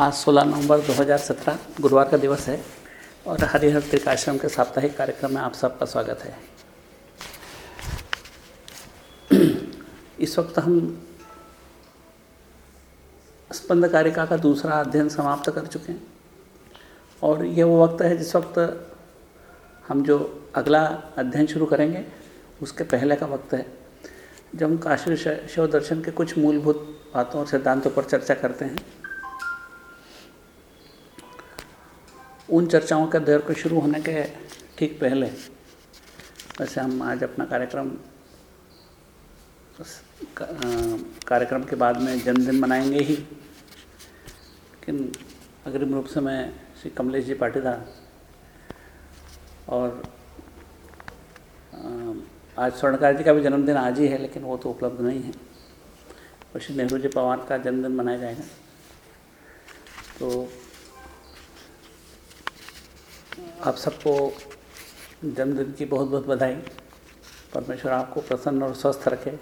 आज 16 नवंबर 2017 गुरुवार का दिवस है और हरिहर त्रिकाश्रम के साप्ताहिक कार्यक्रम में आप सबका स्वागत है। इस वक्त हम स्पंद कारिका का दूसरा अध्ययन समाप्त कर चुके हैं और ये वो वक्त है जिस वक्त हम जो अगला अध्ययन शुरू करेंगे, उसके पहले का वक्त है, जब हम काशी शिव दर्शन के कुछ मूलभूत बातों और सिद्धांतों पर चर्चा करते हैं। उन चर्चाओं के दौर को शुरू होने के ठीक पहले, वैसे हम आज अपना कार्यक्रम कार्यक्रम के बाद में जन्मदिन मनाएँगे ही। लेकिन अग्रिम रूप से मैं श्री कमलेश जी पाटीदार और आज स्वर्णकार जी का भी जन्मदिन आज ही है, लेकिन वो तो उपलब्ध नहीं है। और श्री नेहरू जी पवार का जन्मदिन मनाया जाएगा। तो आप सबको जन्मदिन की बहुत बहुत बधाई। परमेश्वर आपको प्रसन्न और स्वस्थ रखे।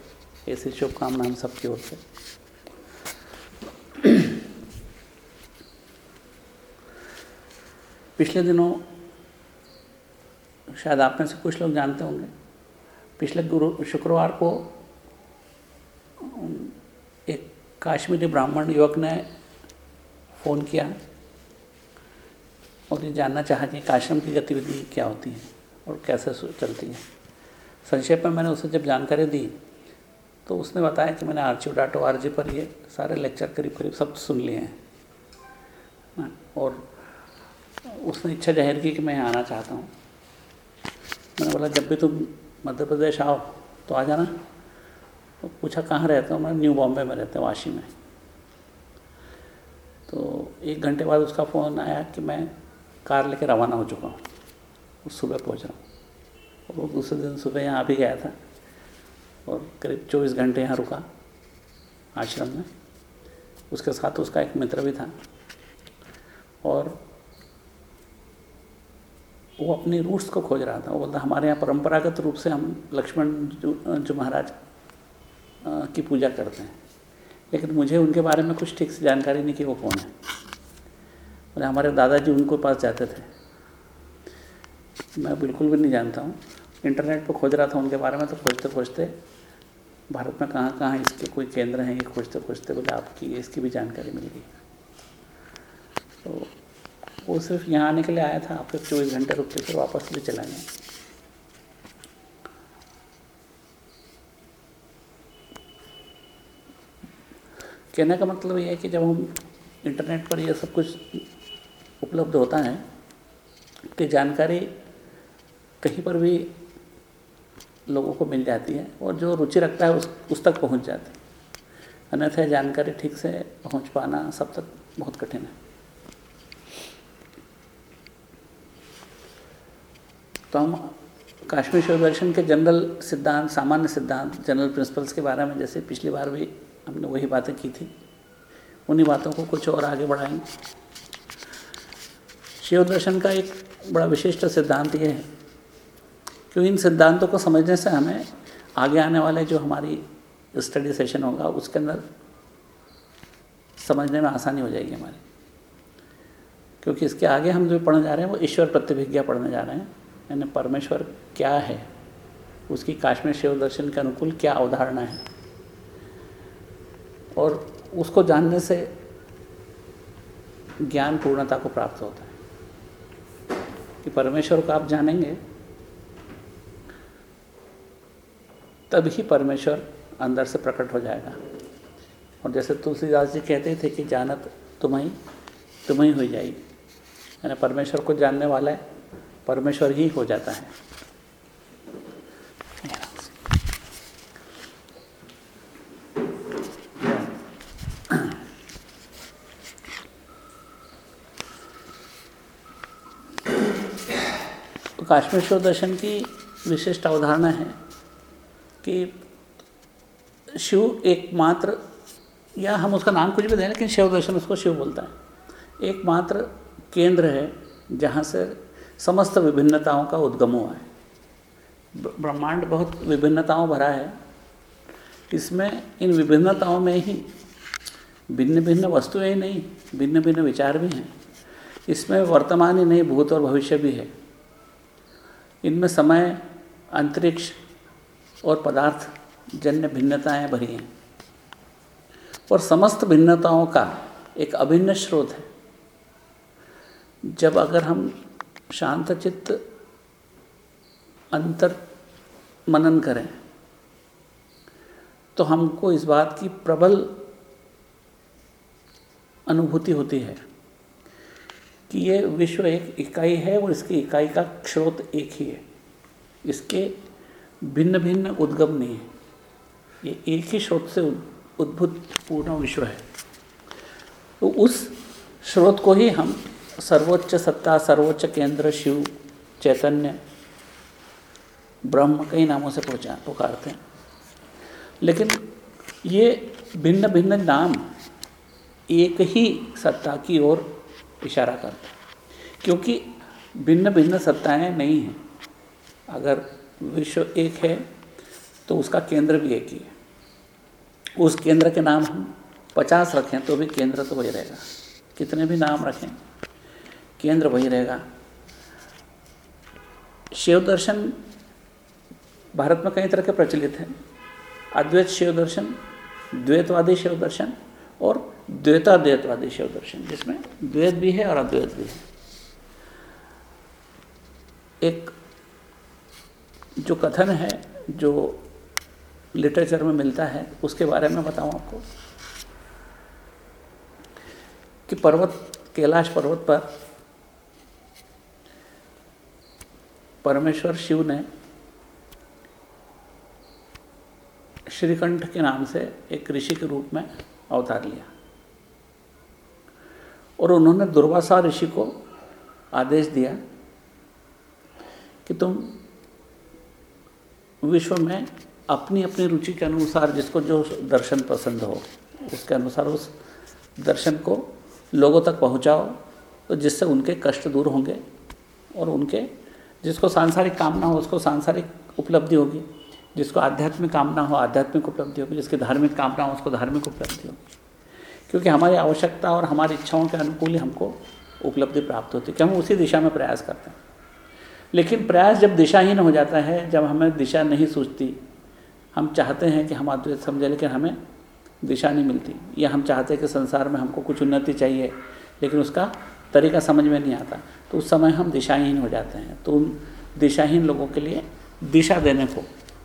ऐसी शुभकामना हम सबकी ओर से। पिछले दिनों शायद आप में से कुछ लोग जानते होंगे। पिछले गुरु, शुक्रवार को एक काश्मीरी ब्राह्मण युवक ने फ़ोन किया। और ये जानना चाहा कि आश्रम की गतिविधि क्या होती है और कैसे चलती है। संक्षेप में मैंने उसे जब जानकारी दी तो उसने बताया कि मैंने आर जी डाटो आर जी पर ये सारे लेक्चर करीब करीब सब सुन लिए हैं। हाँ, और उसने इच्छा ज़ाहिर की कि मैं आना चाहता हूँ। मैंने बोला जब भी तुम मध्य प्रदेश आओ तो आ जाना। तो पूछा कहाँ रहते हो? मैं न्यू बॉम्बे में रहता हूँ वाशी में। तो एक घंटे बाद उसका फ़ोन आया कि मैं कार लेकर रवाना हो चुका हूँ। सुबह पहुँच रहा हूँ। और वो दूसरे दिन सुबह यहाँ भी गया था और करीब चौबीस घंटे यहाँ रुका आश्रम में। उसके साथ उसका एक मित्र भी था। और वो अपनी रूट्स को खोज रहा था। वो बोलता हमारे यहाँ परंपरागत रूप से हम लक्ष्मण जो, जो महाराज की पूजा करते हैं। लेकिन मुझे उनके बारे में कुछ ठीक से जानकारी नहीं कि वो कौन है। बोले हमारे दादाजी उनको पास जाते थे। मैं बिल्कुल भी नहीं जानता हूँ। इंटरनेट पर खोज रहा था उनके बारे में तो खोजते खोजते भारत में कहाँ कहाँ इसके कोई केंद्र हैं, ये खोजते खोजते बोले, आपकी, इसकी भी जानकारी मिल गई। तो वो सिर्फ़ यहाँ आने के लिए आया था आपके चौबीस घंटे रुक के फिर वापस भी चला गया। कहने का मतलब ये है कि जब हम इंटरनेट पर ये सब कुछ उपलब्ध होता है, कि जानकारी कहीं पर भी लोगों को मिल जाती है और जो रुचि रखता है उस उस तक पहुँच जाती है। अन्यथा जानकारी ठीक से पहुँच पाना सब तक बहुत कठिन है। तो हम काश्मीर शिव दर्शन के जनरल सिद्धांत, सामान्य सिद्धांत, जनरल प्रिंसिपल्स के बारे में जैसे पिछली बार भी हमने वही बातें की थी, उन्हीं बातों को कुछ और आगे बढ़ाएँगे। शिव दर्शन का एक बड़ा विशिष्ट सिद्धांत ये है कि इन सिद्धांतों को समझने से हमें आगे आने वाले जो हमारी स्टडी सेशन होगा, उसके अंदर समझने में आसानी हो जाएगी हमारी। क्योंकि इसके आगे हम जो पढ़ने जा रहे हैं, वो ईश्वर प्रतिभिज्ञा पढ़ने जा रहे हैं। यानी परमेश्वर क्या है? उसकी काश्मीर शिव दर्शन के अनुकूल क्या अवधारणा है? और उसको जानने से ज्ञान पूर्णता को प्राप्त होता है। कि परमेश्वर को आप जानेंगे। तब ही परमेश्वर अंदर से प्रकट हो जाएगा। और जैसे तुलसीदास जी कहते थे कि जानत तुम्हें तुम्हें हो जाएगी। यानी परमेश्वर को जानने वाला है, परमेश्वर ही हो जाता है। काश्मीर शिव दर्शन की विशिष्ट अवधारणा है कि शिव एकमात्र, या हम उसका नाम कुछ भी दें, लेकिन शिव दर्शन उसको शिव बोलता है। एकमात्र केंद्र है जहाँ से समस्त विभिन्नताओं का उद्गम हुआ है। ब्रह्मांड बहुत विभिन्नताओं भरा है। इसमें इन विभिन्नताओं में ही भिन्न भिन्न वस्तुएँ नहीं भिन्न भिन्न विचार भी हैं। इसमें वर्तमान ही नहीं, भूत और भविष्य भी है। इनमें समय, अंतरिक्ष और पदार्थ, जन्य भिन्नताएँ भरी हैं। और समस्त भिन्नताओं का एक अभिन्न स्रोत है। जब अगर हम शांत चित्त, अंतर मनन करें तो हमको इस बात की प्रबल अनुभूति होती है। कि ये विश्व एक इकाई है और इसकी इकाई का स्रोत एक ही है। इसके भिन्न भिन्न उद्गम नहीं है। ये एक ही स्रोत से उद्भुत पूर्ण विश्व है। तो उस स्रोत को ही हम सर्वोच्च सत्ता, सर्वोच्च केंद्र, शिव, चैतन्य, ब्रह्म कई नामों से पहुँचा, पुकारते हैं। लेकिन ये भिन्न भिन्न नाम एक ही सत्ता की ओर इशारा करते हैं। क्योंकि भिन्न भिन्न सत्ताएँ नहीं हैं। अगर विश्व एक है तो उसका केंद्र भी एक ही है। उस केंद्र के नाम हम पचास रखें तो भी केंद्र तो वही रहेगा। कितने भी नाम रखें, केंद्र वही रहेगा। शिव दर्शन भारत में कई तरह के प्रचलित हैं। अद्वैत शिव दर्शन, द्वैतवादी शिव दर्शन और द्वैताद्वैतवादी शिव दर्शन जिसमें द्वैत भी है और अद्वैत भी है। एक जो कथन है, जो लिटरेचर में मिलता है, उसके बारे में बताऊँ आपको। कि पर्वत, कैलाश पर्वत पर परमेश्वर शिव ने श्रीकंठ के नाम से एक ऋषि के रूप में अवतार लिया। और उन्होंने दुर्वासा ऋषि को आदेश दिया कि तुम विश्व में अपनी अपनी रुचि के अनुसार जिसको जो दर्शन पसंद हो, उसके अनुसार उस दर्शन को लोगों तक पहुंचाओ तो जिससे उनके कष्ट दूर होंगे और उनके, जिसको सांसारिक कामना हो, उसको सांसारिक उपलब्धि होगी। जिसको आध्यात्मिक कामना हो, आध्यात्मिक उपलब्धि होगी। जिसकी धार्मिक कामना हो, उसको धार्मिक उपलब्धि होगी। क्योंकि हमारी आवश्यकता और हमारी इच्छाओं के अनुकूल ही हमको उपलब्धि प्राप्त होती है कि हम उसी दिशा में प्रयास करते हैं। लेकिन प्रयास जब दिशाहीन हो जाता है, जब हमें दिशा नहीं सूझती, हम चाहते हैं कि हम अद्वैत समझें, लेकिन हमें दिशा नहीं मिलती, या हम चाहते हैं कि संसार में हमको कुछ उन्नति चाहिए, लेकिन उसका तरीका समझ में नहीं आता तो उस समय हम दिशाहीन हो जाते हैं। तो उन दिशाहीन लोगों के लिए दिशा देने को,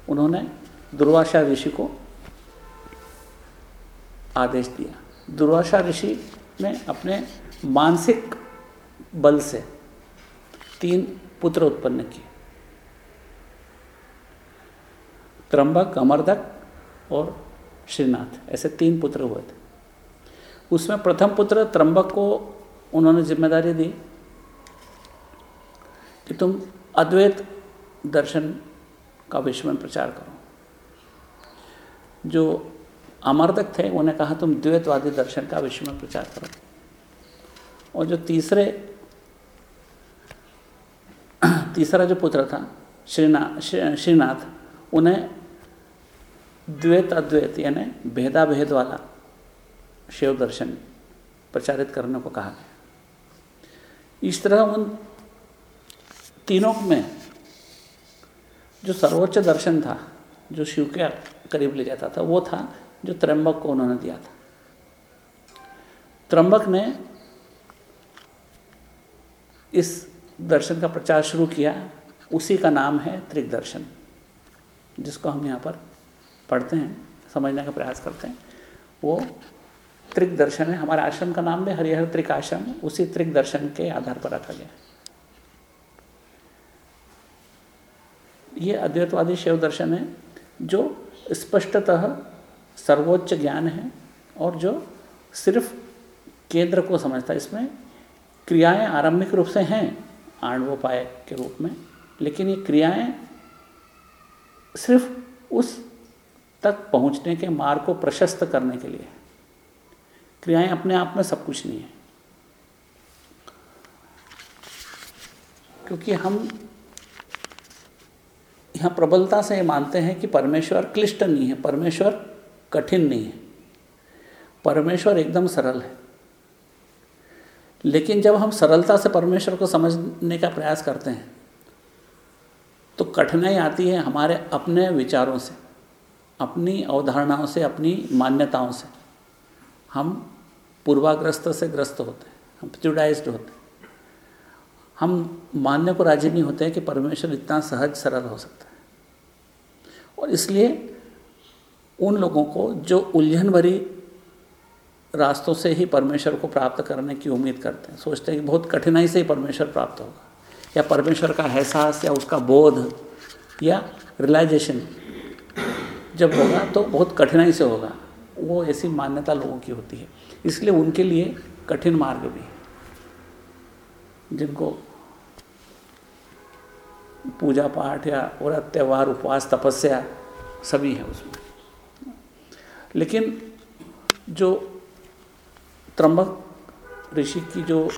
उन्होंने दुर्वासा ऋषि को आदेश दिया। दुर्वासा ऋषि ने अपने मानसिक बल से तीन पुत्र उत्पन्न किए। त्रंबक अमरदक और श्रीनाथ, ऐसे तीन पुत्र हुए थे। उसमें प्रथम पुत्र त्रंबक को उन्होंने ज़िम्मेदारी दी कि तुम अद्वैत दर्शन का विश्व में प्रचार करो। जो अमरदक थे उन्हें कहा, तुम द्वैतवादी दर्शन का विश्व में प्रचार करो। और जो तीसरे, तीसरा जो पुत्र था श्रीनाथ श्रीनाथ, उन्हें द्वैत अद्वैत, यानी भेदा भेद वाला शिव दर्शन प्रचारित करने को कहा गया। इस तरह उन तीनों में जो सर्वोच्च दर्शन था, जो शिव के करीब ले जाता था, वो था जो त्रंबक को उन्होंने दिया था। त्रंबक ने इस दर्शन का प्रचार शुरू किया। उसी का नाम है त्रिक दर्शन जिसको हम यहाँ पर पढ़ते हैं, समझने का प्रयास करते हैं। वो त्रिक दर्शन है। हमारे आश्रम का नाम भी हरिहर त्रिक आश्रम उसी त्रिक दर्शन के आधार पर रखा गया। ये अद्वैतवादी शिव दर्शन है, जो स्पष्टतः सर्वोच्च ज्ञान है और जो सिर्फ़ केंद्र को समझता है। इसमें क्रियाएँ आरंभिक रूप से हैं, आणवोपाय के रूप में, लेकिन ये क्रियाएँ सिर्फ़ उस तक पहुँचने के मार्ग को प्रशस्त करने के लिए क्रियाएँ अपने आप में सब कुछ नहीं है। क्योंकि हम यहाँ प्रबलता से मानते हैं कि परमेश्वर क्लिष्ट नहीं है। परमेश्वर कठिन नहीं है। परमेश्वर एकदम सरल है। लेकिन जब हम सरलता से परमेश्वर को समझने का प्रयास करते हैं तो कठिनाई आती है हमारे अपने विचारों से, अपनी अवधारणाओं से, अपनी मान्यताओं से। हम पूर्वाग्रस्त से ग्रस्त होते हैं, हम प्रिजुडाइज्ड होते हैं। हम मानने को राज़ी नहीं होते हैं कि परमेश्वर इतना सहज सरल हो सकता है। और इसलिए उन लोगों को जो उलझन भरी रास्तों से ही परमेश्वर को प्राप्त करने की उम्मीद करते हैं। सोचते हैं कि बहुत कठिनाई से ही परमेश्वर प्राप्त होगा। या परमेश्वर का एहसास या उसका बोध या रियलाइजेशन जब होगा तो बहुत कठिनाई से होगा। वो ऐसी मान्यता लोगों की होती है। इसलिए उनके लिए कठिन मार्ग भी है। जिनको पूजा पाठ या व्रत, त्यौहार, उपवास, तपस्या सभी है उसमें। लेकिन जो त्रम्बक ऋषि की जो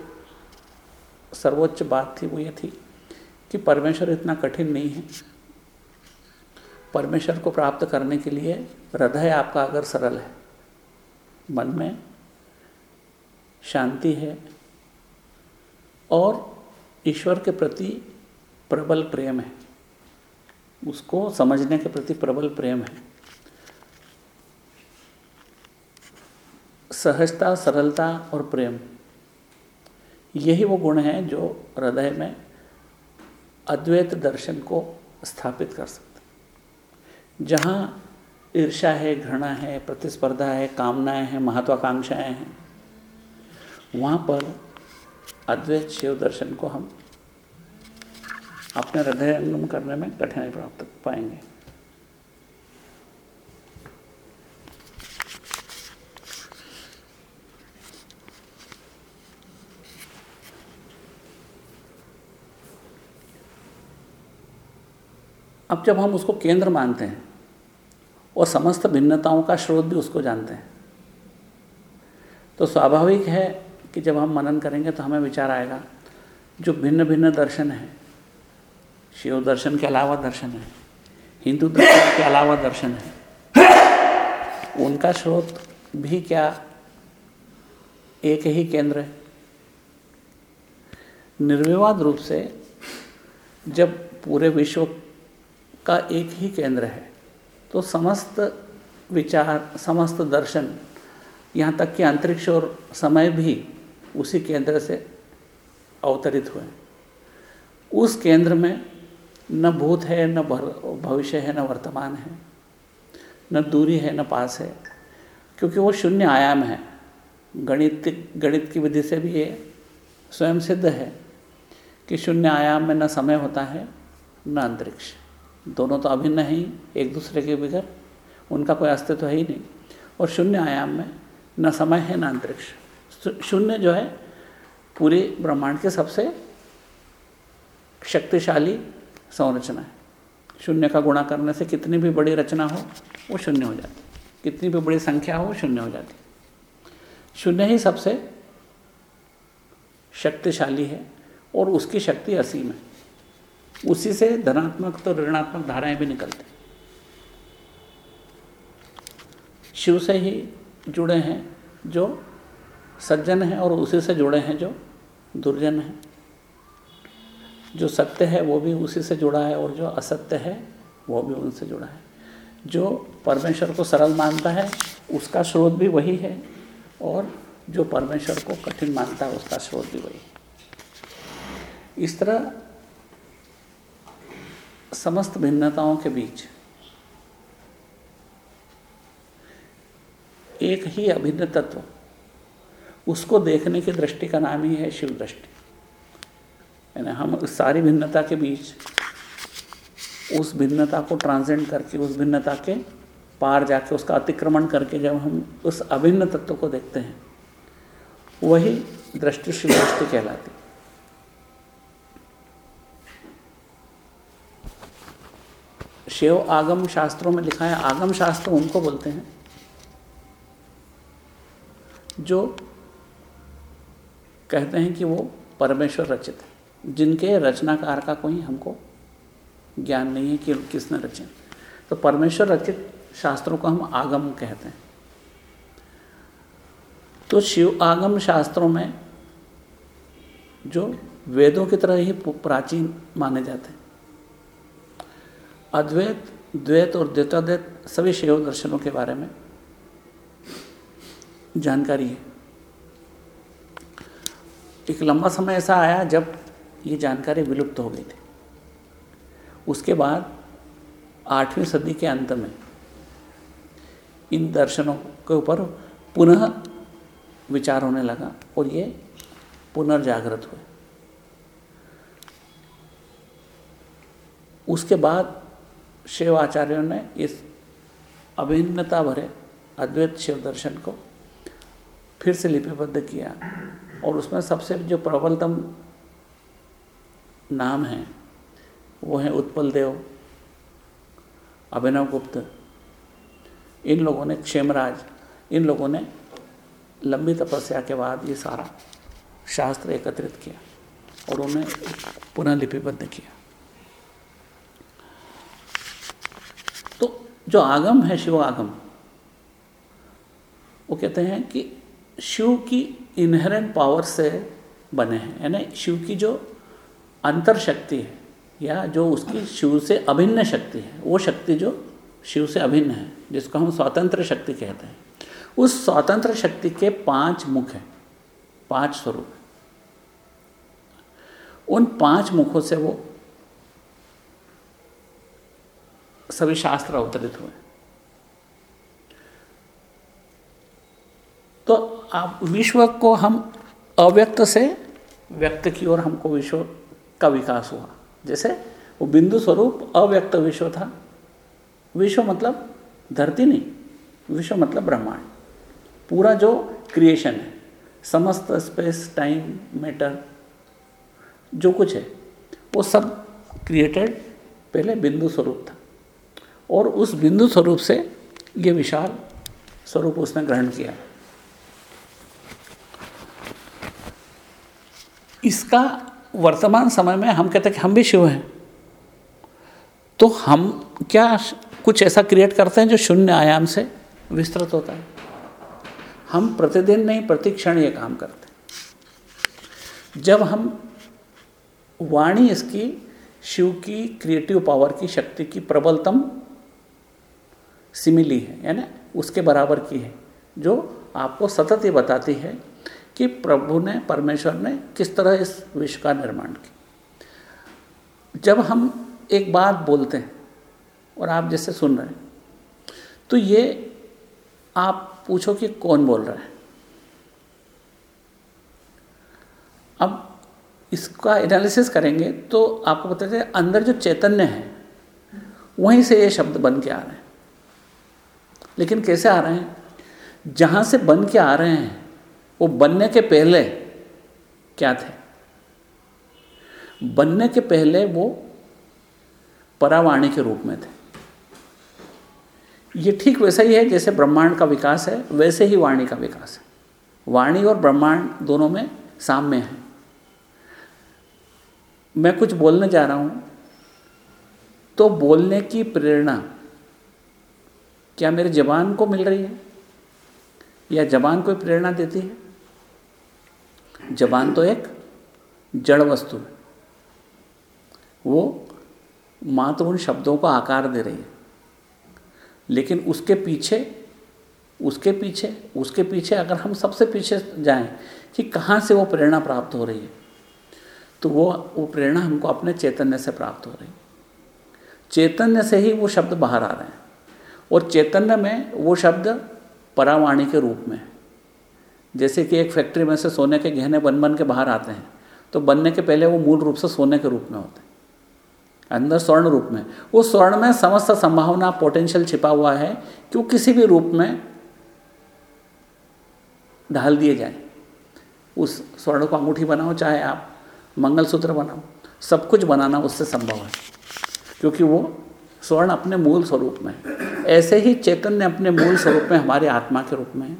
सर्वोच्च बात थी वो ये थी कि परमेश्वर इतना कठिन नहीं है। परमेश्वर को प्राप्त करने के लिए हृदय आपका अगर सरल है, मन में शांति है और ईश्वर के प्रति प्रबल प्रेम है, उसको समझने के प्रति प्रबल प्रेम है सहजता, सरलता और प्रेम। यही वो गुण हैं जो हृदय में अद्वैत दर्शन को स्थापित कर सकते जहाँ ईर्षा है, घृणा है, प्रतिस्पर्धा है, कामनाएँ हैं, महत्वाकांक्षाएँ हैं, वहाँ पर अद्वैत शिव दर्शन को हम अपने हृदय करने में कठिनाई प्राप्त पाएँगे। अब जब हम उसको केंद्र मानते हैं और समस्त भिन्नताओं का स्रोत भी उसको जानते हैं तो स्वाभाविक है कि जब हम मनन करेंगे तो हमें विचार आएगा, जो भिन्न भिन्न दर्शन है, शिव दर्शन के अलावा दर्शन है, हिंदू दर्शन के अलावा दर्शन है, उनका स्रोत भी क्या एक ही केंद्र है? निर्विवाद रूप से जब पूरे विश्व का एक ही केंद्र है। तो समस्त विचार, समस्त दर्शन, यहाँ तक कि अंतरिक्ष और समय भी उसी केंद्र से अवतरित हुए उस केंद्र में न भूत है, न भविष्य है, न वर्तमान है, न दूरी है, न पास है, क्योंकि वो शून्य आयाम है। गणित गणित की विधि से भी ये स्वयं सिद्ध है कि शून्य आयाम में न समय होता है, न अंतरिक्ष। दोनों तो अभिन्न ही, एक दूसरे के बगैर, उनका कोई अस्तित्व है ही नहीं। और शून्य आयाम में, न समय है, न अंतरिक्ष। शून्य जो है, पूरे ब्रह्मांड के सबसे शक्तिशाली संरचना है। शून्य का गुणा करने से कितनी भी बड़ी रचना हो, वो शून्य हो जाती कितनी भी बड़ी संख्या हो शून्य हो जाती शून्य ही सबसे शक्तिशाली है, और उसकी शक्ति असीम है। उसी से धनात्मक तो ऋणात्मक धाराएँ भी निकलती शिव से ही जुड़े हैं जो सज्जन हैं और उसी से जुड़े हैं जो दुर्जन हैं। जो सत्य है वो भी उसी से जुड़ा है और जो असत्य है वो भी उनसे जुड़ा है। जो परमेश्वर को सरल मानता है, उसका स्रोत भी वही है और जो परमेश्वर को कठिन मानता है, उसका स्रोत भी वही है। इस तरह समस्त भिन्नताओं के बीच एक ही अभिन्न तत्व, उसको देखने की दृष्टि का नाम ही है शिव दृष्टि। यानी हम उस सारी भिन्नता के बीच उस भिन्नता को ट्रांसेंड करके, उस भिन्नता के पार जाके, उसका अतिक्रमण करके जब हम उस अभिन्न तत्व को देखते हैं, वही दृष्टि शिव दृष्टि कहलाती शिव आगम शास्त्रों में लिखा है, आगम शास्त्र उनको बोलते हैं, जो कहते हैं कि वो परमेश्वर रचित है, जिनके रचनाकार का कोई हमको ज्ञान नहीं है कि किसने रचे। तो परमेश्वर रचित शास्त्रों को हम आगम कहते हैं। तो शिव आगम शास्त्रों में जो वेदों की तरह ही प्राचीन माने जाते हैं अद्वैत, द्वैत और द्वैताद्वैत, सभी शिव दर्शनों के बारे में जानकारी है। एक लंबा समय ऐसा आया जब ये जानकारी विलुप्त हो गई थी। उसके बाद आठवीं सदी के अंत में इन दर्शनों के ऊपर पुनः विचार होने लगा और ये पुनर्जागृत हुए। उसके बाद शिव आचार्यों ने इस अभिन्नता भरे अद्वैत शिव दर्शन को फिर से लिपिबद्ध किया और उसमें सबसे जो प्रबलतम नाम हैं, वो हैं उत्पल देव, अभिनव गुप्त। इन लोगों ने क्षेमराज, इन लोगों ने लंबी तपस्या के बाद ये सारा शास्त्र एकत्रित किया और उन्हें पुनः लिपिबद्ध किया तो जो आगम है शिव आगम, वो कहते हैं कि शिव की इनहेरेंट पावर से बने हैं, यानी शिव की जो अंतर शक्ति है, या जो उसकी शिव से अभिन्न शक्ति है, वो शक्ति जो शिव से अभिन्न है, जिसको हम स्वतंत्र शक्ति कहते हैं। उस स्वतंत्र शक्ति के पाँच मुख हैं, पाँच स्वरूप उन पाँच मुखों से वो सभी शास्त्र अवतरित हुए। तो आप विश्व को हम अव्यक्त से व्यक्त की ओर हमको विश्व का विकास हुआ। जैसे वो बिंदु स्वरूप अव्यक्त विश्व था। विश्व मतलब धरती नहीं, विश्व मतलब ब्रह्मांड। पूरा जो क्रिएशन है, समस्त स्पेस टाइम मैटर जो कुछ है, वो सब क्रिएटेड पहले बिंदु स्वरूप था। और उस बिंदु स्वरूप से ये विशाल स्वरूप उसने ग्रहण किया। इसका वर्तमान समय में हम कहते हैं कि हम भी शिव हैं। तो हम क्या कुछ ऐसा क्रिएट करते हैं जो शून्य आयाम से विस्तृत होता है? हम प्रतिदिन नहीं प्रतिक्षण ये काम करते हैं। जब हम वाणी इसकी शिव की क्रिएटिव पावर की शक्ति की प्रबलतम सिमिली है, यानी उसके बराबर की है, जो आपको सतत ये बताती है कि प्रभु ने, परमेश्वर ने किस तरह इस विश्व का निर्माण किया। जब हम एक बात बोलते हैं, और आप जैसे सुन रहे हैं तो ये आप पूछो कि कौन बोल रहा है? अब इसका एनालिसिस करेंगे तो आपको चले अंदर जो चैतन्य है, वहीं से ये शब्द बन के आ रहे हैं। लेकिन कैसे आ रहे हैं? जहाँ से बन के आ रहे हैं, वो बनने के पहले क्या थे? बनने के पहले वो परावाणी के रूप में थे। ये ठीक वैसा ही है जैसे ब्रह्मांड का विकास है, वैसे ही वाणी का विकास है। वाणी और ब्रह्मांड दोनों में साम्य है। मैं कुछ बोलने जा रहा हूँ तो बोलने की प्रेरणा क्या मेरे जबान को मिल रही है? या जबान कोई प्रेरणा देती है? जबान तो एक जड़ वस्तु है। वो मात्र उन शब्दों को आकार दे रही है। लेकिन उसके पीछे उसके पीछे उसके पीछे अगर हम सबसे पीछे जाएँ कि कहाँ से वो प्रेरणा प्राप्त हो रही है तो वो वो प्रेरणा हमको अपने चैतन्य से प्राप्त हो रही है। चैतन्य से ही वो शब्द बाहर आ रहे हैं। और चैतन्य में वो शब्द परावाणी के रूप में जैसे कि एक फैक्ट्री में से सोने के गहने बन बन के बाहर आते हैं तो बनने के पहले वो मूल रूप से सोने के रूप में होते हैं, अंदर स्वर्ण रूप में। वो स्वर्ण में समस्त संभावना पोटेंशियल छिपा हुआ है कि वो किसी भी रूप में ढाल दिए जाए। उस स्वर्ण को अंगूठी बनाओ, चाहे आप मंगलसूत्र बनाओ, सब कुछ बनाना उससे संभव है, क्योंकि वो स्वर्ण अपने मूल स्वरूप में है। ऐसे ही चैतन्य अपने मूल स्वरूप में हमारे आत्मा के रूप में है।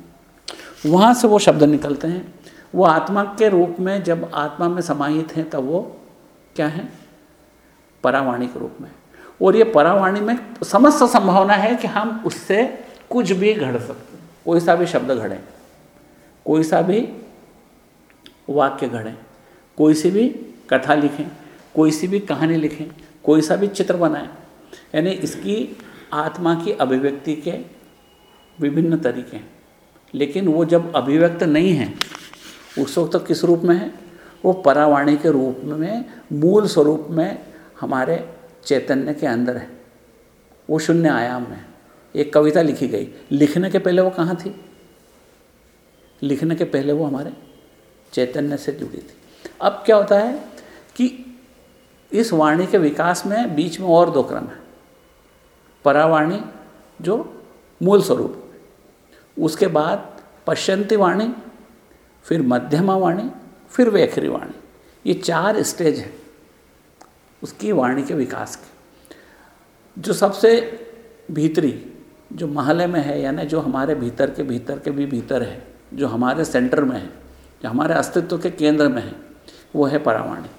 वहाँ से वो शब्द निकलते हैं। वो आत्मा के रूप में जब आत्मा में समाहित हैं, तब वो क्या है? परावाणी के रूप में और ये परावाणी में समस्त संभावना है कि हम उससे कुछ भी घड़ सकते कोई सा भी शब्द घड़े। कोई सा भी वाक्य गढ़ें कोई सी भी कथा लिखें। कोई सी भी कहानी लिखें। कोई सा भी चित्र बनाएँ। यानी इसकी आत्मा की अभिव्यक्ति के विभिन्न तरीके हैं। लेकिन वो जब अभिव्यक्त नहीं है, उस वक्त तो किस रूप में है? वो परावाणी के रूप में, मूल स्वरूप में हमारे चैतन्य के अंदर है। वो शून्य आयाम में एक कविता लिखी गई। लिखने के पहले वो कहाँ थी? लिखने के पहले वो हमारे चैतन्य से जुड़ी थी। अब क्या होता है कि इस वाणी के विकास में बीच में और दो क्रम है। परावाणी, जो मूल स्वरूप उसके बाद पश्यंती वाणी, फिर मध्यमा वाणी, फिर वेखरी वाणी। ये चार स्टेज है उसकी वाणी के विकास के। जो सबसे भीतरी, जो महले में है, यानी जो हमारे भीतर के भीतर के भी भीतर है, जो हमारे सेंटर में है, जो हमारे अस्तित्व के केंद्र में है, वो है परावाणी।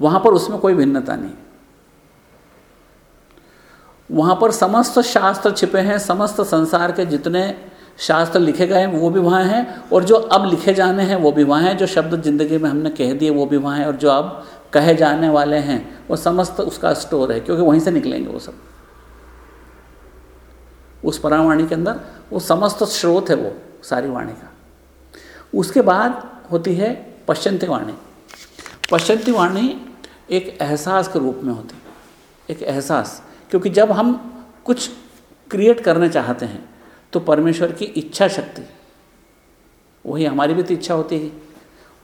वहाँ पर उसमें कोई भिन्नता नहीं। वहाँ पर समस्त शास्त्र छिपे हैं, समस्त संसार के जितने शास्त्र लिखे गए हैं, वो भी वहाँ हैं, और जो अब लिखे जाने हैं, वो भी वहाँ हैं, जो शब्द ज़िंदगी में हमने कह दिए, वो भी वहाँ हैं, और जो अब कहे जाने वाले हैं, वो समस्त उसका स्टोर है, क्योंकि वहीं से निकलेंगे वो सब। उस परावाणी के अंदर, वो समस्त स्रोत है वो, सारी वाणी का। उसके बाद होती है पश्चंती वाणी। पश्चंती वाणी एक एहसास के रूप में होती है, एक एहसास। क्योंकि जब हम कुछ क्रिएट करना चाहते हैं तो परमेश्वर की इच्छा शक्ति, वही हमारी भी तो इच्छा होती है।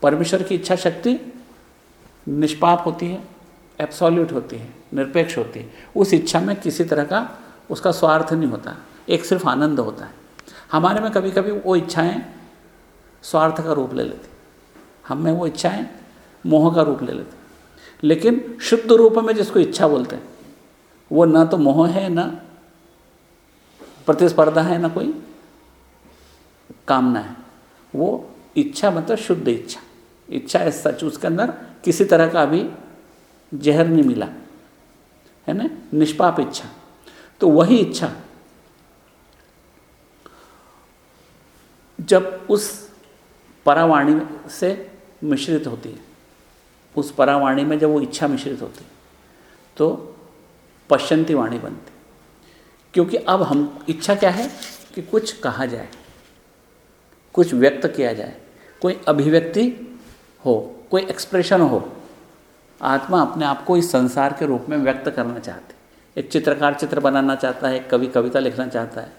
परमेश्वर की इच्छा शक्ति निष्पाप होती है एब्सोल्यूट होती है, निरपेक्ष होती है। उस इच्छा में किसी तरह का उसका स्वार्थ नहीं होता, एक सिर्फ़ आनंद होता है। हमारे में कभी कभी वो इच्छाएँ स्वार्थ का रूप ले लेती हम में वो इच्छाएँ मोह का रूप ले लेती लेकिन शुद्ध रूप में जिसको इच्छा बोलते हैं, वो ना तो मोह है, ना प्रतिस्पर्धा है, ना कोई कामना है। वो इच्छा मतलब शुद्ध इच्छा। इच्छा है सच, उसके अंदर किसी तरह का अभी जहर नहीं मिला, है ना? निष्पाप इच्छा। तो वही इच्छा, जब उस परावाणी से मिश्रित होती है। उस परावाणी में जब वो इच्छा मिश्रित होती तो पश्चंती वाणी बनती। क्योंकि अब हम, इच्छा क्या है कि कुछ कहा जाए, कुछ व्यक्त किया जाए, कोई अभिव्यक्ति हो, कोई एक्सप्रेशन हो, आत्मा अपने आप को इस संसार के रूप में व्यक्त करना चाहती। एक चित्रकार चित्र बनाना चाहता है, एक कवि कविता लिखना चाहता है,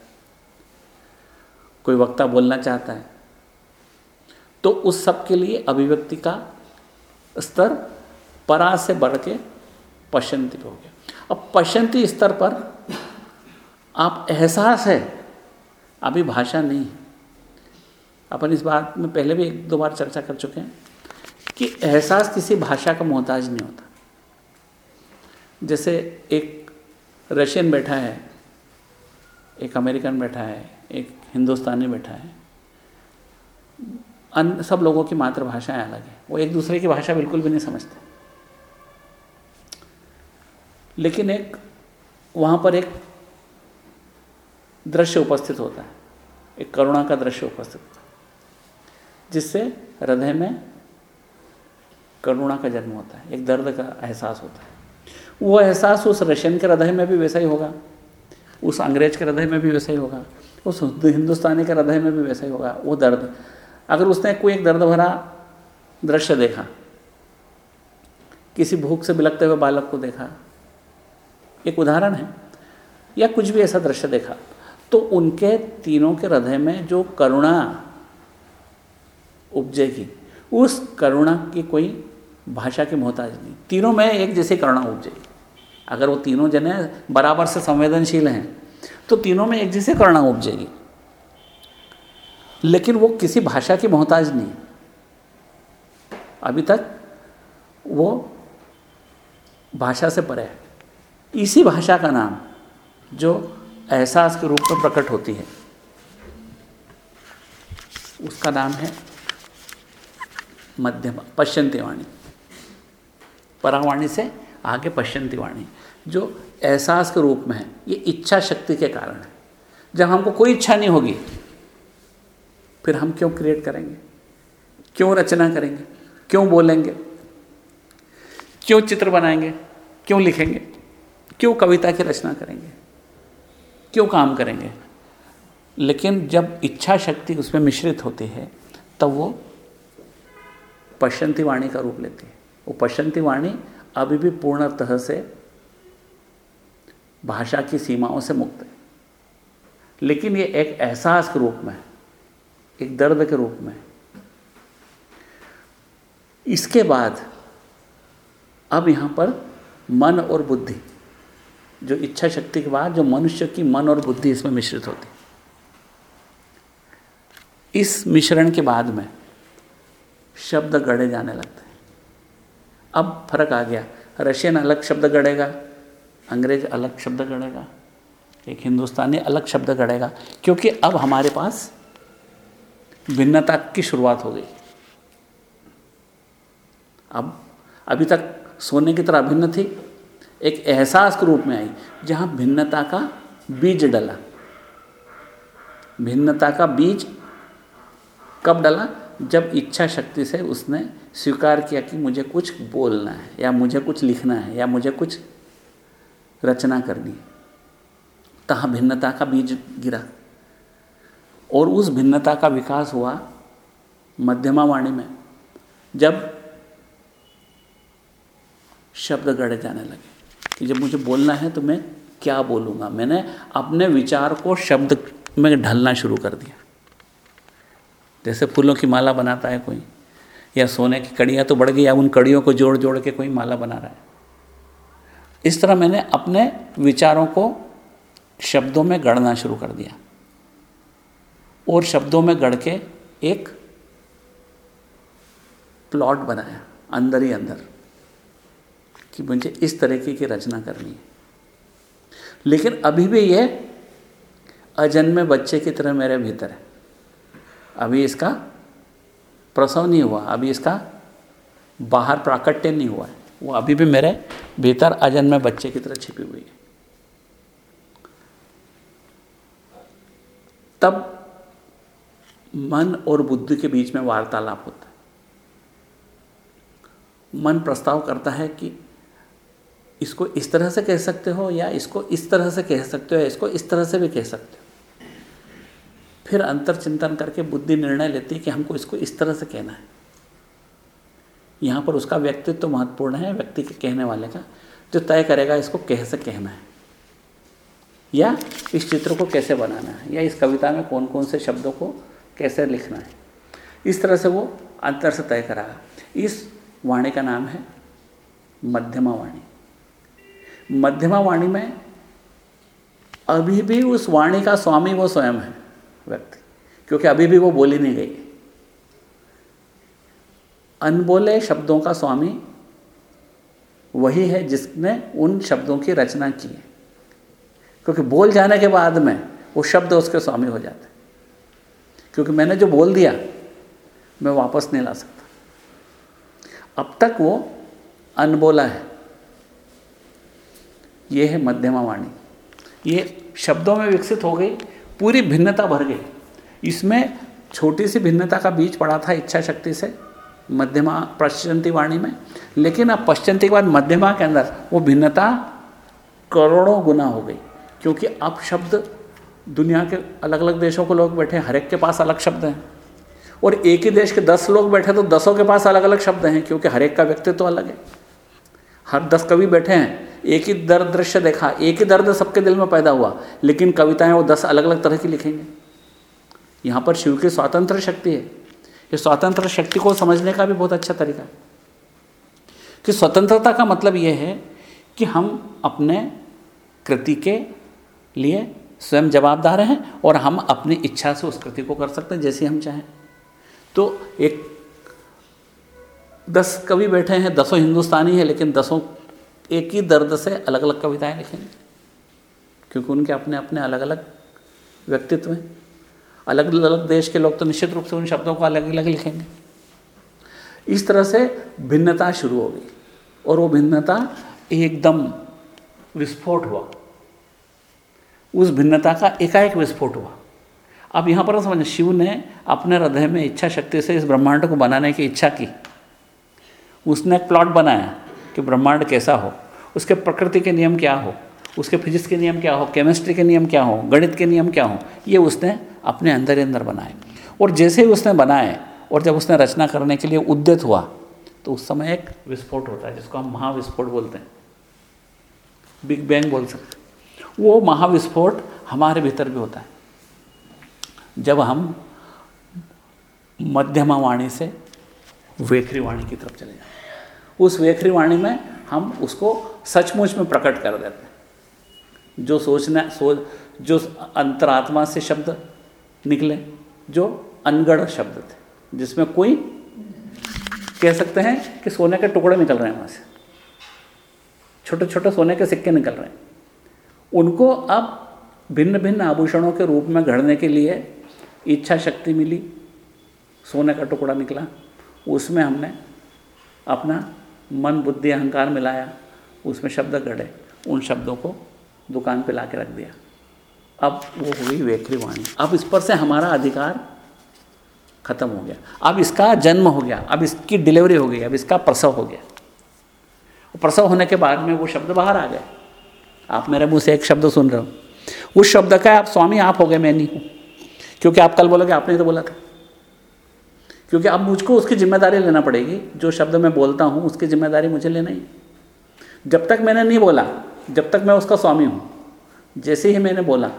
कोई वक्ता बोलना चाहता है तो उस सब के लिए अभिव्यक्ति का स्तर परा से बढ़ के पश्चंती हो गया। अब पश्चंती स्तर पर आप एहसास है, अभी भाषा नहीं अपन इस बात में पहले भी एक दो बार चर्चा कर चुके हैं कि एहसास किसी भाषा का मोहताज नहीं होता। जैसे एक रशियन बैठा है, एक अमेरिकन बैठा है, एक हिंदुस्तानी बैठा है अन्य सब लोगों की मातृभाषाएँ अलग है। वो एक दूसरे की भाषा बिल्कुल भी नहीं समझते। लेकिन एक, वहाँ पर एक दृश्य उपस्थित होता है। एक करुणा का दृश्य उपस्थित होता है। जिससे हृदय में करुणा का जन्म होता है। एक दर्द का एहसास होता है। वो एहसास उस रशियन के हृदय में भी वैसा ही होगा। उस अंग्रेज़ के हृदय में भी वैसा ही होगा। उस हिंदुस्तानी के हृदय में भी वैसा ही होगा। वो दर्द अगर उसने कोई एक दर्द भरा दृश्य देखा, किसी भूख से बिलकते हुए बालक को देखा, एक उदाहरण है, या कुछ भी ऐसा दृश्य देखा तो उनके तीनों के हृदय में जो करुणा उपजेगी, उस करुणा की कोई भाषा की मोहताज नहीं। तीनों में एक जैसी करुणा उपजेगी। अगर वो तीनों जने बराबर से संवेदनशील हैं तो तीनों में एक जैसी करुणा उपजेगी। लेकिन वो किसी भाषा की मोहताज नहीं। अभी तक वो भाषा से परे है। इसी भाषा का नाम जो एहसास के रूप में प्रकट होती है, उसका नाम है मध्यम पश्चंती वाणी परावाणी से आगे पश्चंती वाणी जो एहसास के रूप में है। ये इच्छा शक्ति के कारण है। जब हमको कोई इच्छा नहीं होगी फिर हम क्यों क्रिएट करेंगे? क्यों रचना करेंगे? क्यों बोलेंगे? क्यों चित्र बनाएँगे? क्यों लिखेंगे? क्यों कविता की रचना करेंगे? क्यों काम करेंगे? लेकिन जब इच्छा शक्ति उसमें मिश्रित होती है, तब वो पश्चंती वाणी का रूप लेती है। वो पश्चंती वाणी अभी भी पूर्णतः से भाषा की सीमाओं से मुक्त है। लेकिन ये एक एहसास के रूप में एक दर्द के रूप में। इसके बाद, अब यहाँ पर मन और बुद्धि, जो इच्छा शक्ति के बाद, जो मनुष्य की मन और बुद्धि इसमें मिश्रित होती। इस मिश्रण के बाद में शब्द गढ़े जाने लगते हैं। अब फ़र्क आ गया। रशियन अलग शब्द गढ़ेगा, अंग्रेज़ अलग शब्द गढ़ेगा, एक हिंदुस्तानी अलग शब्द गढ़ेगा, क्योंकि अब हमारे पास भिन्नता की शुरुआत हो गई। अब, अभी तक सोने की तरह भिन्न थी, एक एहसास के रूप में आई, जहाँ भिन्नता का बीज डला। भिन्नता का बीज कब डला? जब इच्छा शक्ति से उसने स्वीकार किया कि मुझे कुछ बोलना है, या मुझे कुछ लिखना है, या मुझे कुछ रचना करनी है। तहाँ भिन्नता का बीज गिरा। और उस भिन्नता का विकास हुआ मध्यमा वाणी में, जब शब्द गढ़े जाने लगे कि जब मुझे बोलना है तो मैं क्या बोलूँगा? मैंने अपने विचार को शब्द में ढलना शुरू कर दिया। जैसे फूलों की माला बनाता है कोई, या सोने की कड़ियाँ तो बढ़ गई या उन कड़ियों को जोड़ जोड़ के कोई माला बना रहा है। इस तरह मैंने अपने विचारों को शब्दों में गढ़ना शुरू कर दिया। और शब्दों में गढ़ के एक प्लॉट बनाया, अंदर ही अंदर, कि मुझे इस तरीके की रचना करनी है। लेकिन अभी भी ये अजन्मे बच्चे की तरह मेरे भीतर है। अभी इसका प्रसव नहीं हुआ, अभी इसका बाहर प्राकट्य नहीं हुआ है। वो अभी भी मेरे भीतर अजन्मे बच्चे की तरह छिपी हुई है। तब मन और बुद्धि के बीच में वार्तालाप होता है। मन प्रस्ताव करता है कि इसको इस तरह से कह सकते हो या इसको इस तरह से कह सकते हो या इसको इस तरह से भी कह सकते हो। फिर अंतर चिंतन करके बुद्धि निर्णय लेती है कि हमको इसको इस तरह से कहना है। यहाँ पर उसका व्यक्तित्व तो महत्वपूर्ण है, व्यक्ति के कहने वाले का, जो तय करेगा इसको कैसे कहना है। या इस चित्र को कैसे बनाना है, या इस कविता में कौन कौन से शब्दों को कैसे लिखना है। इस तरह से वो अंतर से तय करागा इस वाणी का नाम है मध्यमा वाणी। मध्यमा वाणी में अभी भी उस वाणी का स्वामी वो स्वयं है व्यक्ति, क्योंकि अभी भी वो बोली नहीं गई। अनबोले शब्दों का स्वामी वही है जिसने उन शब्दों की रचना की है। क्योंकि बोल जाने के बाद में वो शब्द उसके स्वामी हो जाते क्योंकि मैंने जो बोल दिया, मैं वापस नहीं ला सकता। अब तक वो अनबोला है। ये है मध्यमा वाणी। ये शब्दों में विकसित हो गई, पूरी भिन्नता भर गई। इसमें छोटी सी भिन्नता का बीज पड़ा था इच्छा शक्ति से, मध्यमा पश्चंती वाणी में। लेकिन अब पश्चंती के बाद मध्यमा के अंदर वो भिन्नता करोड़ों गुना हो गई, क्योंकि अब शब्द दुनिया के अलग अलग देशों के लोग बैठे हर एक के पास अलग शब्द हैं। और एक ही देश के दस लोग बैठे तो दसों के पास अलग अलग शब्द हैं, क्योंकि हर एक का व्यक्तित्व तो अलग है। हर दस कवि बैठे हैं, एक ही दर्द दृश्य देखा, एक ही दर्द सबके दिल में पैदा हुआ, लेकिन कविताएँ वो दस अलग अलग तरह की लिखेंगे। यहाँ पर शिव की स्वतंत्र शक्ति है। ये स्वतंत्र शक्ति को समझने का भी बहुत अच्छा तरीका है। कि स्वतंत्रता का मतलब ये है कि हम अपने कृति के लिए स्वयं जवाबदार हैं और हम अपनी इच्छा से उस कृति को कर सकते हैं जैसे हम चाहें। तो एक दस कवि बैठे हैं, दसों हिंदुस्तानी हैं, लेकिन दसों एक ही दर्द से अलग अलग कविताएँ लिखेंगे। क्योंकि उनके अपने अपने अलग अलग व्यक्तित्व हैं। अलग अलग देश के लोग तो निश्चित रूप से उन शब्दों को अलग अलग लिखेंगे। इस तरह से भिन्नता शुरू हो गई और वो भिन्नता एकदम विस्फोट हुआ। उस भिन्नता का एकाएक विस्फोट हुआ। अब यहाँ पर समझ, शिव ने अपने हृदय में इच्छा शक्ति से इस ब्रह्मांड को बनाने की इच्छा की। उसने एक प्लॉट बनाया कि ब्रह्मांड कैसा हो, उसके प्रकृति के नियम क्या हो, उसके फिजिक्स के नियम क्या हो केमिस्ट्री के नियम क्या हो, गणित के नियम क्या हो, ये उसने अपने अंदर ही अंदर बनाए। और जैसे ही उसने बनाए और जब उसने रचना करने के लिए उद्यत हुआ तो उस समय एक विस्फोट होता है, जिसको हम महाविस्फोट बोलते हैं। बिग बैंग बोल सकते वो महाविस्फोट हमारे भीतर भी होता है। जब हम मध्यमा वाणी से वेखरी वाणी की तरफ़ चले जाते उस वेखरी वाणी में हम उसको सचमुच में प्रकट कर देते हैं। जो सोचना, सोच, जो अंतरात्मा से शब्द निकले, जो अनगढ़ शब्द थे, जिसमें कोई कह सकते हैं कि सोने के टुकड़े निकल रहे हैं वहाँ से। छोटे छोटे सोने के सिक्के निकल रहे हैं। उनको अब भिन्न भिन्न आभूषणों के रूप में घड़ने के लिए इच्छा शक्ति मिली, सोने का टुकड़ा निकला। उसमें हमने अपना मन, बुद्धि, अहंकार मिलाया। उसमें शब्द गढ़े उन शब्दों को दुकान पे ला के रख दिया। अब वो हुई वेखरी वाणी। अब इस पर से हमारा अधिकार खत्म हो गया। अब इसका जन्म हो गया। अब इसकी डिलीवरी हो गई। अब इसका प्रसव हो गया। प्रसव होने के बाद में वो शब्द बाहर आ गए। आप मेरे मुँह से एक शब्द सुन रहे हो। उस शब्द का आप स्वामी, आप हो गए मैं नहीं हूँ। क्योंकि आप कल बोलोगे, आपने तो बोला था। क्योंकि अब मुझको उसकी ज़िम्मेदारी लेना पड़ेगी। जो शब्द मैं बोलता हूँ, उसकी ज़िम्मेदारी मुझे लेना ही। जब तक मैंने नहीं बोला, जब तक मैं उसका स्वामी हूँ, जैसे ही मैंने बोला,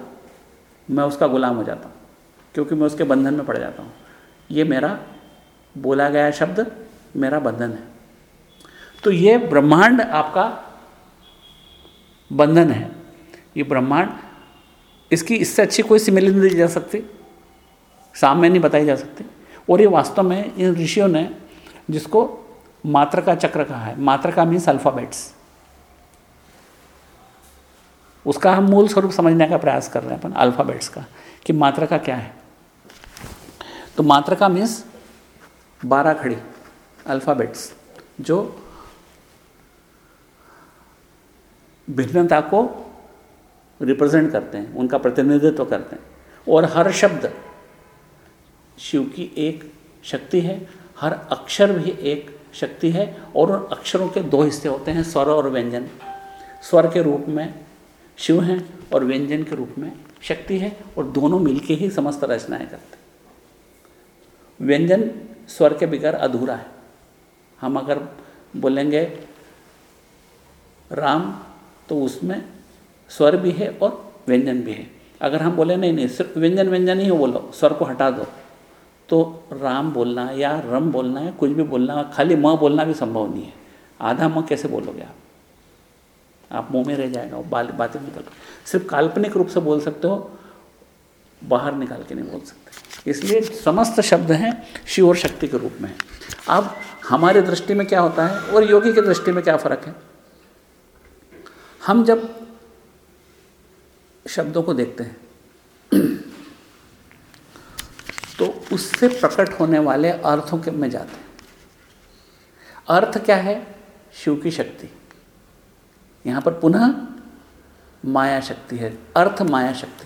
मैं उसका गुलाम हो जाता हूँ। क्योंकि मैं उसके बंधन में पड़ जाता हूँ। ये मेरा बोला गया शब्द, मेरा बंधन है। तो ये ब्रह्मांड आपका बंधन है। ये ब्रह्मांड, इसकी, इससे अच्छी कोई सिमिलर नहीं दी जा सकती। सामने नहीं बताई जा सकती। और ये वास्तव में इन ऋषियों ने जिसको मात्र का चक्र कहा है, मात्र का मीन्स अल्फ़ाबेट्स उसका हम मूल स्वरूप समझने का प्रयास कर रहे हैं अपन अल्फ़ाबेट्स का, कि मात्रा का क्या है। तो मात्रा का मीन्स बारह खड़ी अल्फ़ाबेट्स जो भिन्नता को रिप्रेजेंट करते हैं, उनका प्रतिनिधित्व करते हैं। और हर शब्द शिव की एक शक्ति है, हर अक्षर भी एक शक्ति है, और उन अक्षरों के दो हिस्से होते हैं, स्वर और व्यंजन। स्वर के रूप में शिव हैं और व्यंजन के रूप में शक्ति है, और दोनों मिलके ही समस्त रचनाएँ करते हैं। व्यंजन स्वर के बिगैर अधूरा है। हम अगर बोलेंगे, राम तो उसमें स्वर भी है और व्यंजन भी है। अगर हम बोले, नहीं नहीं, सिर्फ़ व्यंजन व्यंजन ही हो, बोलो, स्वर को हटा दो। तो राम बोलना या रम बोलना है कुछ भी बोलना, खाली म बोलना भी संभव नहीं है। आधा म कैसे बोलोगे आप? आप मुँह में रह जाएगा बाल, बातें निकल सिर्फ़ काल्पनिक रूप से बोल सकते हो, बाहर निकाल के नहीं बोल सकते। इसलिए समस्त शब्द हैं, शिव और शक्ति के रूप में अब हमारे दृष्टि में क्या होता है और योगी की दृष्टि में क्या फ़र्क है? हम जब शब्दों को देखते हैं तो उससे प्रकट होने वाले अर्थों के में जाते हैं। अर्थ क्या है? शिव की शक्ति। यहाँ पर पुनः माया शक्ति है, अर्थ माया शक्ति।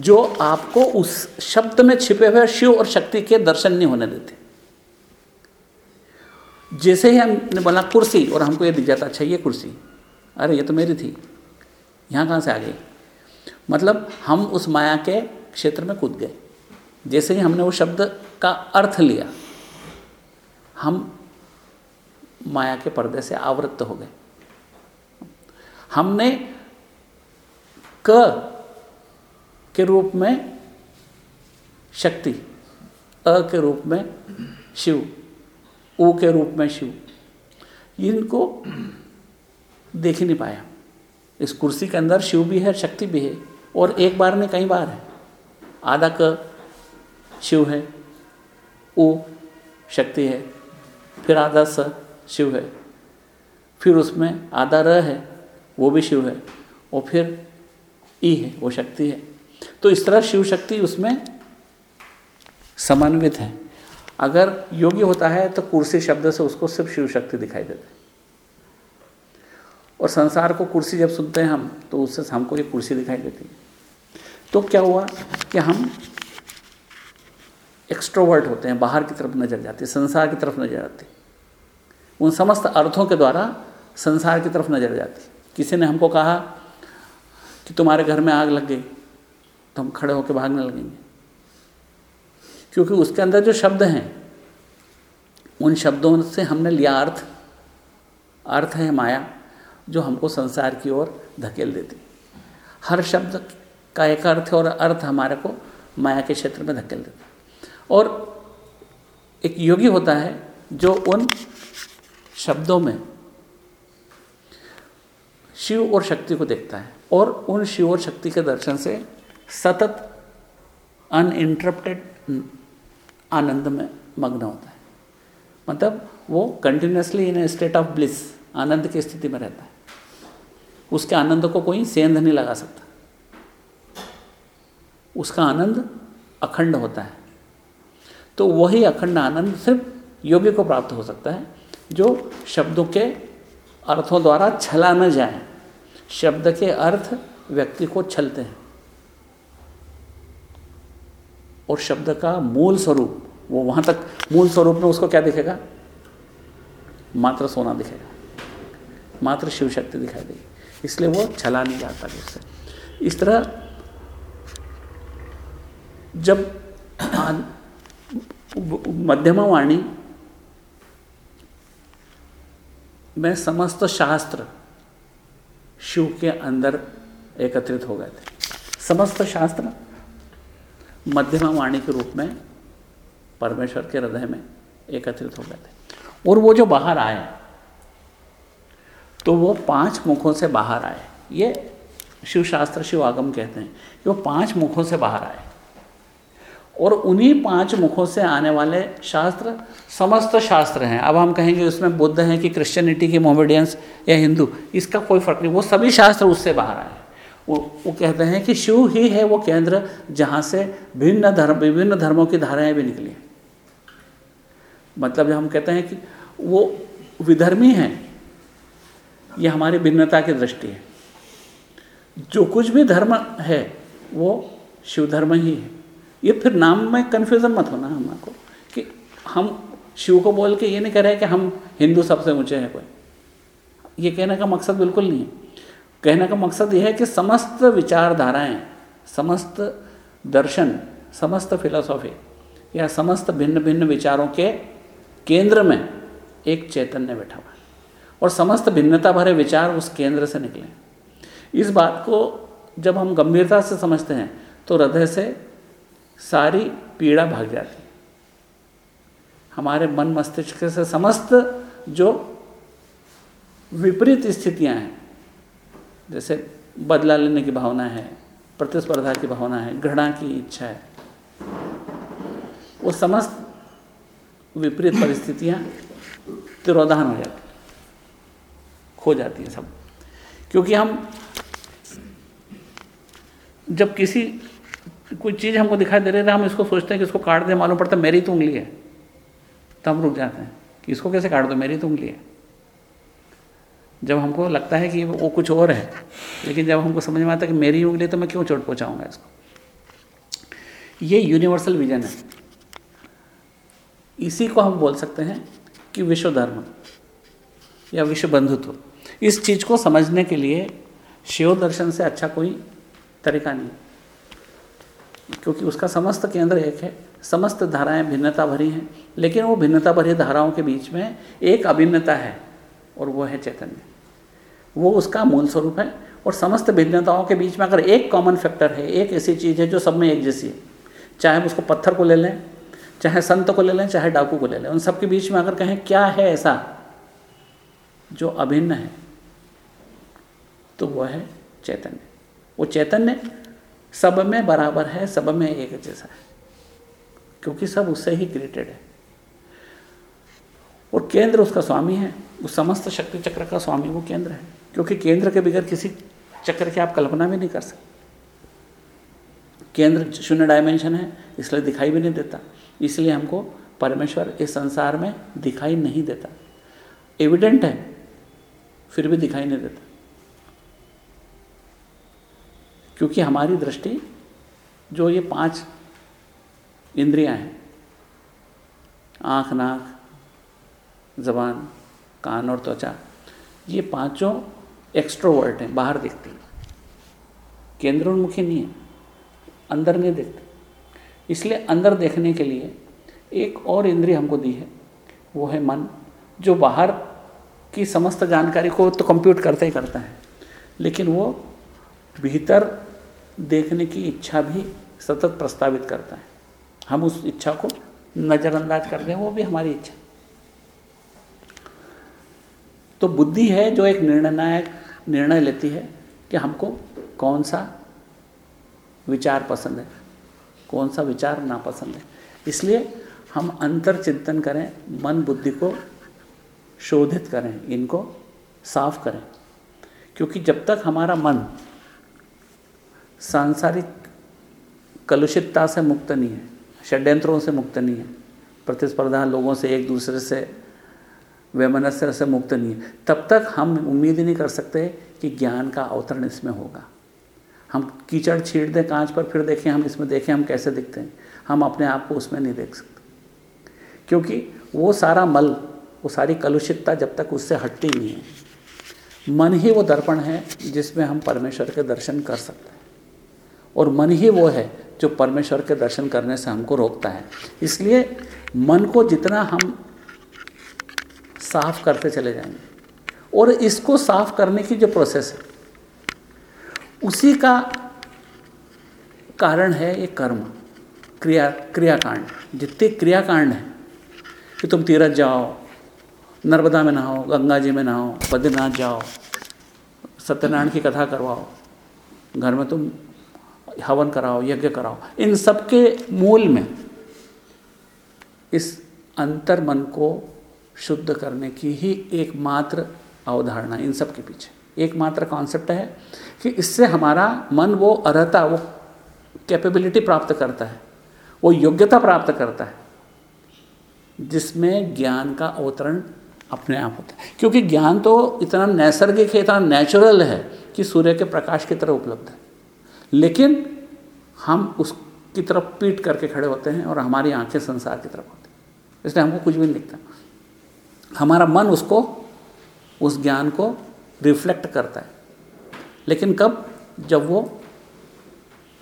जो आपको उस शब्द में छिपे हुए शिव और शक्ति के दर्शन नहीं होने देते। जैसे ही हमने बोला, कुर्सी, और हमको ये दिख जाता अच्छा ये कुर्सी। अरे, ये तो मेरी थी। यहाँ कहाँ से आ गई? मतलब हम उस माया के क्षेत्र में कूद गए। जैसे ही हमने वो शब्द का अर्थ लिया, हम माया के पर्दे से आवृत्त हो गए। हमने क के रूप में शक्ति, अ के रूप में शिव ओ के रूप में शिव। इनको देख ही नहीं पाया। इस कुर्सी के अंदर शिव भी है, शक्ति भी है, और एक बार में कई बार है। आधा क शिव है, ओ शक्ति है, फिर आधा स शिव है, फिर उसमें आधा र है, वो भी शिव है, और फिर ई है, वो शक्ति है। तो इस तरह शिव शक्ति उसमें समन्वित है। अगर योगी होता है तो कुर्सी शब्द से उसको सिर्फ़ शिव शक्ति दिखाई देते और संसार को कुर्सी जब सुनते हैं हम तो उससे हमको ये कुर्सी दिखाई देती है। तो क्या हुआ कि हम एक्स्ट्रोवर्ट होते हैं, बाहर की तरफ़ नज़र जाती संसार की तरफ़ नज़र आती उन समस्त अर्थों के द्वारा संसार की तरफ़ नज़र जाती किसी ने हमको कहा कि तुम्हारे घर में आग लग गई तो हम खड़े होकर भागने लगेंगे। क्योंकि उसके अंदर जो शब्द हैं, उन शब्दों से हमने लिया अर्थ। अर्थ है माया, जो हमको संसार की ओर धकेल देती। हर शब्द का एक अर्थ और अर्थ हमारे को माया के क्षेत्र में धकेल देता और एक योगी होता है जो उन शब्दों में शिव और शक्ति को देखता है और उन शिव और शक्ति के दर्शन से सतत अनइंटरप्टेड आनंद में मग्न होता है। मतलब वो continuously in state of bliss आनंद की स्थिति में रहता है। उसके आनंद को कोई सेंध नहीं लगा सकता। उसका आनंद अखंड होता है। तो वही अखंड आनंद सिर्फ़ योगी को प्राप्त हो सकता है, जो शब्दों के अर्थों द्वारा छला न जाए। शब्द के अर्थ व्यक्ति को छलते हैं। और शब्द का मूल स्वरूप, वो वहाँ तक मूल स्वरूप में उसको क्या दिखेगा? मात्र सोना दिखेगा। मात्र शिव शक्ति दिखाई देगी। इसलिए वो छला नहीं जाता उससे इस तरह जब मध्यमा वाणी में समस्त शास्त्र शिव के अंदर एकत्रित हो गए थे। समस्त शास्त्र मध्यमा वाणी के रूप में परमेश्वर के हृदय में एकत्रित हो गए थे। और वो जो बाहर आए तो वो पाँच मुखों से बाहर आए। ये शिव शास्त्र शिव आगम कहते हैं कि वो पाँच मुखों से बाहर आए। और उन्हीं पाँच मुखों से आने वाले शास्त्र समस्त शास्त्र हैं। अब हम कहेंगे उसमें बुद्ध हैं कि क्रिश्चियनिटी की मोमेडियंस या हिंदू इसका कोई फ़र्क नहीं। वो सभी शास्त्र उससे बाहर आए। वो वो कहते हैं कि शिव ही है वो केंद्र जहाँ से भिन्न धर्म, विभिन्न धर्मों की धाराएँ भी निकली मतलब हम कहते हैं कि वो विधर्मी हैं, ये हमारी भिन्नता की दृष्टि है। जो कुछ भी धर्म है, वो शिव धर्म ही है। ये फिर नाम में कन्फ्यूज़न मत होना हमको कि हम शिव को बोल के ये नहीं कह रहे कि हम हिंदू सबसे ऊँचे हैं कोई। ये कहने का मकसद बिल्कुल नहीं है। कहने का मकसद यह है कि समस्त विचारधाराएँ, समस्त दर्शन, समस्त फिलोसॉफी या समस्त भिन्न भिन्न विचारों के केंद्र में एक चैतन्य बैठा हुआ है और समस्त भिन्नता भरे विचार उस केंद्र से निकले इस बात को जब हम गंभीरता से समझते हैं तो हृदय से सारी पीड़ा भाग जाती है। हमारे मन मस्तिष्क से समस्त जो विपरीत स्थितियाँ हैं जैसे बदला लेने की भावना है, प्रतिस्पर्धा की भावना है, घृणा की इच्छा है, वो समस्त विपरीत परिस्थितियाँ तिरोधान हो जाती खो जाती हैं सब। क्योंकि हम, जब किसी, कोई चीज़ हमको दिखाई दे रही है हम इसको सोचते हैं कि इसको काट दें, मालूम पड़ता मेरी तो उंगली है। तो हम रुक जाते हैं कि इसको कैसे काट दो, मेरी तो उंगली है। जब हमको लगता है कि वो कुछ और है, लेकिन जब हमको समझ में आता है कि मेरी उंगली तो मैं क्यों चोट पहुँचाऊँगा इसको? ये यूनिवर्सल विजन है। इसी को हम बोल सकते हैं कि विश्व धर्म या विश्व बंधुत्व। इस चीज़ को समझने के लिए शिव दर्शन से अच्छा कोई तरीका नहीं क्योंकि उसका समस्त केंद्र एक है, समस्त धाराएँ भिन्नता भरी हैं, लेकिन वो भिन्नता भरी धाराओं के बीच में एक अभिन्नता है, और वो है चैतन्य। वो उसका मूल स्वरूप है। और समस्त भिन्नताओं के बीच में अगर एक कॉमन फैक्टर है, एक ऐसी चीज़ है जो सब में एक जैसी है, चाहे हम उसको पत्थर को ले लें, चाहे संत को ले लें, चाहे डाकू को ले लें, उन सब के बीच में अगर कहें क्या है ऐसा जो अभिन्न है तो वह है चैतन्य। वो चैतन्य सब में बराबर है, सब में एक जैसा है, क्योंकि सब उससे ही क्रिएटेड है। और केंद्र उसका स्वामी है उस समस्त शक्ति चक्र का स्वामी, वो केंद्र है। क्योंकि केंद्र के बगैर किसी चक्र की आप कल्पना भी नहीं कर सकते। केंद्र शून्य डायमेंशन है, इसलिए दिखाई भी नहीं देता। इसलिए हमको परमेश्वर इस संसार में दिखाई नहीं देता। एविडेंट है, फिर भी दिखाई नहीं देता। क्योंकि हमारी दृष्टि, जो ये पाँच इंद्रियाँ हैं, आँख, नाक, जबान, कान और त्वचा, ये पाँचों एक्स्ट्रोवर्ट हैं, बाहर दिखती हैं। केंद्रोन्मुखी नहीं है, अंदर नहीं देखते। इसलिए अंदर देखने के लिए एक और इंद्रिय हमको दी है, वो है मन, जो बाहर की समस्त जानकारी को तो कंप्यूट करते ही करता है, लेकिन वो भीतर देखने की इच्छा भी सतत प्रस्तावित करता है। हम उस इच्छा को नज़रअंदाज कर दें वो भी हमारी इच्छा। तो बुद्धि है जो एक निर्णय निर्णय लेती है कि हमको कौन सा विचार पसंद है, कौन सा विचार नापसंद है। इसलिए हम अंतर चिंतन करें, मन बुद्धि को शोधित करें, इनको साफ़ करें। क्योंकि जब तक हमारा मन सांसारिक कलुषितता से मुक्त नहीं है, षड्यंत्रों से मुक्त नहीं है, प्रतिस्पर्धा लोगों से एक दूसरे से वैमनस्य से मुक्त नहीं है। तब तक हम उम्मीद ही नहीं कर सकते कि ज्ञान का अवतरण इसमें होगा। हम कीचड़ छीट दें कांच पर, फिर देखें हम इसमें देखें हम कैसे दिखते हैं। हम अपने आप को उसमें नहीं देख सकते। क्योंकि वो सारा मल, वो सारी कलुषितता जब तक उससे हटती नहीं है। मन ही वो दर्पण है जिसमें हम परमेश्वर के दर्शन कर सकते हैं। और मन ही वो है जो परमेश्वर के दर्शन करने से हमको रोकता है। इसलिए मन को जितना हम साफ़ करते चले जाएँगे। और इसको साफ़ करने की जो प्रोसेस है, उसी का कारण है ये कर्म, क्रिया, क्रियाकांड। जितने क्रियाकांड हैं, कि तुम तीरथ जाओ, नर्मदा में नहाओ, गंगा जी में नहाओ, बद्रीनाथ जाओ, सत्यनारायण की कथा करवाओ, घर में तुम हवन कराओ, यज्ञ कराओ, इन सब के मूल में इस अंतर मन को शुद्ध करने की ही एकमात्र अवधारणा इन सब के पीछे। एकमात्र कॉन्सेप्ट है कि इससे हमारा मन वो अर्हता, वो कैपेबिलिटी प्राप्त करता है, वो योग्यता प्राप्त करता है, जिसमें ज्ञान का अवतरण अपने आप होता है। क्योंकि ज्ञान तो इतना नैसर्गिक है, इतना नेचुरल है कि सूर्य के प्रकाश की तरह उपलब्ध है। लेकिन हम उसकी तरफ़ पीट करके खड़े होते हैं और हमारी आँखें संसार की तरफ़ होती हैं। इसलिए हमको कुछ भी नहीं दिखता। हमारा मन उसको, उस ज्ञान को रिफ्लेक्ट करता है। लेकिन कब? जब वो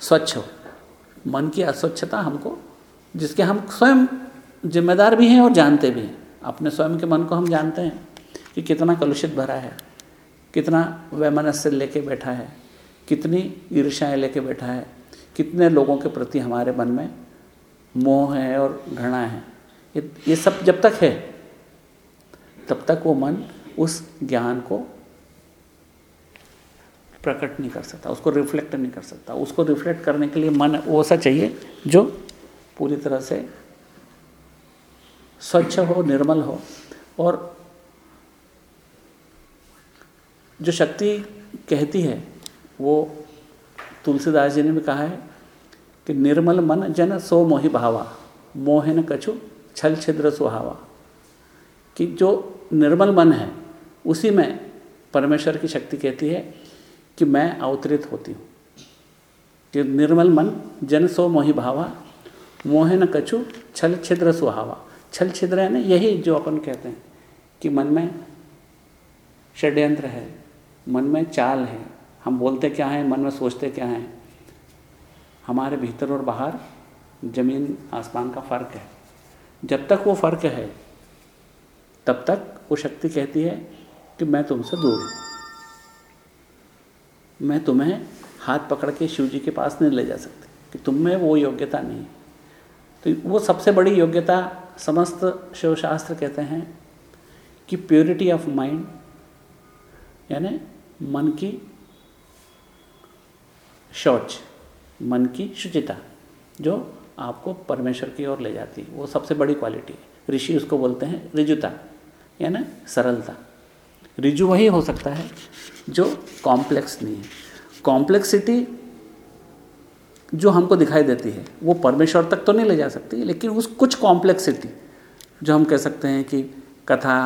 स्वच्छ हो। मन की अस्वच्छता हमको, जिसके हम स्वयं जिम्मेदार भी हैं और जानते भी हैं। अपने स्वयं के मन को हम जानते हैं कि कितना कलुषित भरा है, कितना वैमनस्य लेके बैठा है, कितनी ईर्ष्याएँ लेके बैठा है, कितने लोगों के प्रति हमारे मन में मोह है और घृणा है। ये ये सब जब तक है तब तक वो मन उस ज्ञान को प्रकट नहीं कर सकता, उसको रिफ्लेक्ट नहीं कर सकता। उसको रिफ्लेक्ट करने के लिए मन वो ऐसा चाहिए जो पूरी तरह से स्वच्छ हो, निर्मल हो और जो शक्ति कहती है, वो तुलसीदास जी ने भी कहा है कि निर्मल मन जन सो मोहि भावा, मोहन कछु छल छिद्र सुहावा। कि जो निर्मल मन है, उसी में परमेश्वर की शक्ति कहती है कि मैं अवतरित होती हूँ। कि निर्मल मन, जन सो मोहि भावा मोहन कछु, छल छिद्र सुहावा। छल छिद्र है ना, यही जो अपन कहते हैं कि मन में षड्यंत्र है, मन में चाल है, हम बोलते क्या हैं, मन में सोचते क्या हैं। हमारे भीतर और बाहर ज़मीन, आसमान का फ़र्क है। जब तक वो फ़र्क है, तब तक वो शक्ति कहती है कि मैं तुमसे दूर हूँ। मैं तुम्हें हाथ पकड़ के शिव जी के पास नहीं ले जा सकती, कि तुम में वो योग्यता नहीं तो वो सबसे बड़ी योग्यता समस्त शिवशास्त्र कहते हैं कि प्योरिटी ऑफ़ माइंड यानी मन की शौच, मन की शुचिता, जो आपको परमेश्वर की ओर ले जाती है। वो सबसे बड़ी क्वालिटी है। ऋषि उसको बोलते हैं रिजुता। यानी सरलता। रिजु वही हो सकता है जो कॉम्प्लेक्स नहीं है। कॉम्प्लेक्सिटी जो हमको दिखाई देती है, वो परमेश्वर तक तो नहीं ले जा सकती, लेकिन उस कुछ कॉम्प्लेक्सिटी जो हम कह सकते हैं कि कथा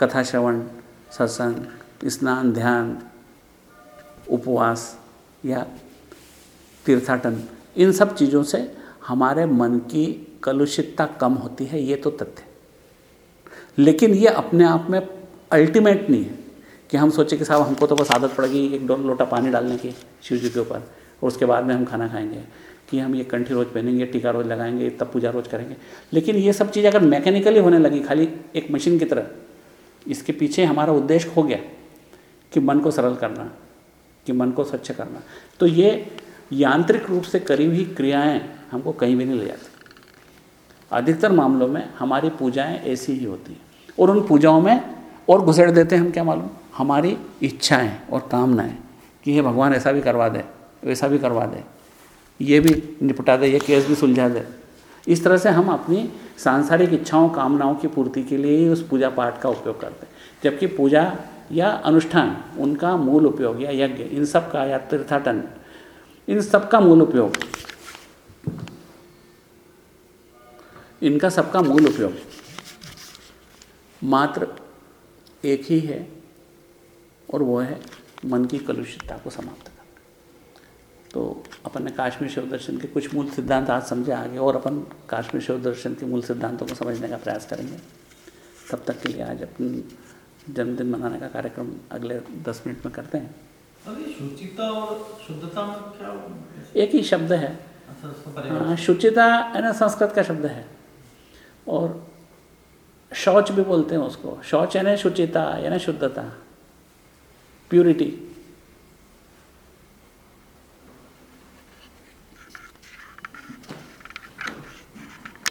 कथा श्रवण, सत्संग, स्नान, ध्यान, उपवास या तीर्थाटन, इन सब चीज़ों से हमारे मन की कलुषितता कम होती है, ये तो तथ्य लेकिन ये अपने आप में अल्टीमेट नहीं है कि हम सोचे कि साहब हमको तो बस आदत पड़ गई एक दो लोटा पानी डालने की शिव जी के ऊपर और उसके बाद में हम खाना खाएँगे कि हम ये कंठी रोज़ पहनेंगे, टीका रोज़ लगाएँगे, तब पूजा रोज़ करेंगे। लेकिन ये सब चीज़ अगर मैकेनिकली होने लगी, खाली एक मशीन की तरह, इसके पीछे हमारा उद्देश्य हो गया कि मन को सरल करना, कि मन को स्वच्छ करना। तो ये यांत्रिक रूप से करी हुई क्रियाएँ हमको कहीं भी नहीं ले जाती। अधिकतर मामलों में हमारी पूजाएँ ऐसी ही होती हैं। और उन पूजाओं में और घुसेड़ देते हैं, हम क्या मालूम? हमारी इच्छाएँ और कामनाएँ कि ये भगवान, ऐसा भी करवा दे, वैसा भी करवा दे। ये भी निपटा दे, ये केस भी सुलझा दे। इस तरह से हम अपनी सांसारिक इच्छाओं, कामनाओं की पूर्ति के लिए ही उस पूजा पाठ का उपयोग करते हैं। जबकि पूजा या अनुष्ठान, उनका मूल उपयोग या यज्ञ, इन सब का या तीर्थाटन, इन सब का मूल उपयोग, इनका सबका मूल उपयोग। मात्र एक ही है और वो है मन की कलुषितता को समाप्त करना। तो अपन ने काश्मीर शिव दर्शन के कुछ मूल सिद्धांत आज समझे आगे और अपन काश्मीर शिव दर्शन के मूल सिद्धांतों को समझने का प्रयास करेंगे। तब तक के लिए आज अपन जन्मदिन मनाने का कार्यक्रम अगले दस मिनट में करते हैं। शुचिता और शुद्धता में क्या एक ही शब्द है। अच्छा हाँ शुचिता है ना संस्कृत का शब्द है। और शौच भी बोलते हैं उसको। शौच यानी शुचिता यानी शुद्धता प्यूरिटी